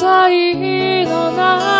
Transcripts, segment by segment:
際のない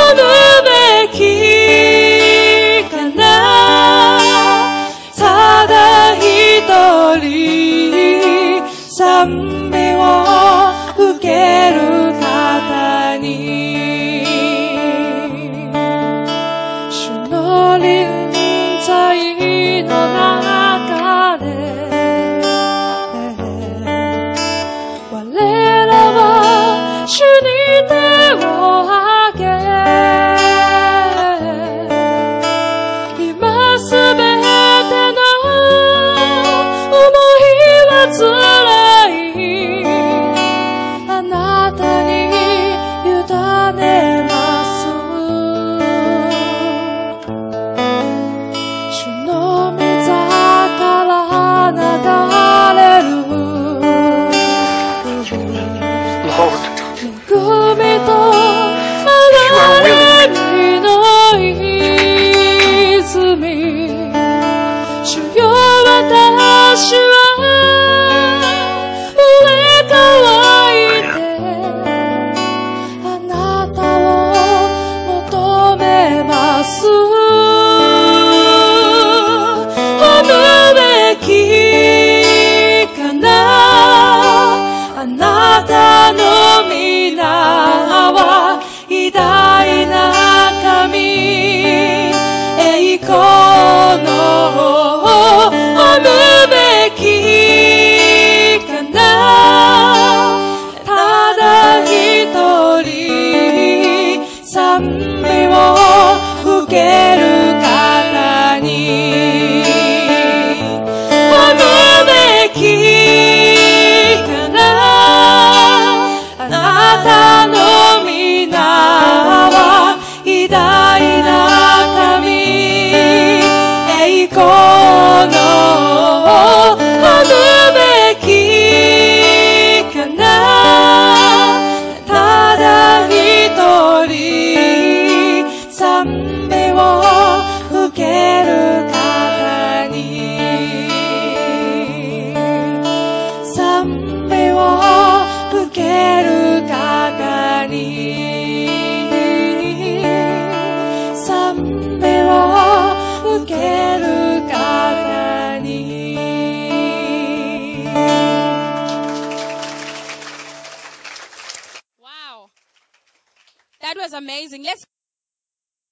lắm 私は上乾いてあなたを求めます褒めべきかなあなたの皆は偉大な神栄光の scared. Wow. That was amazing. Let's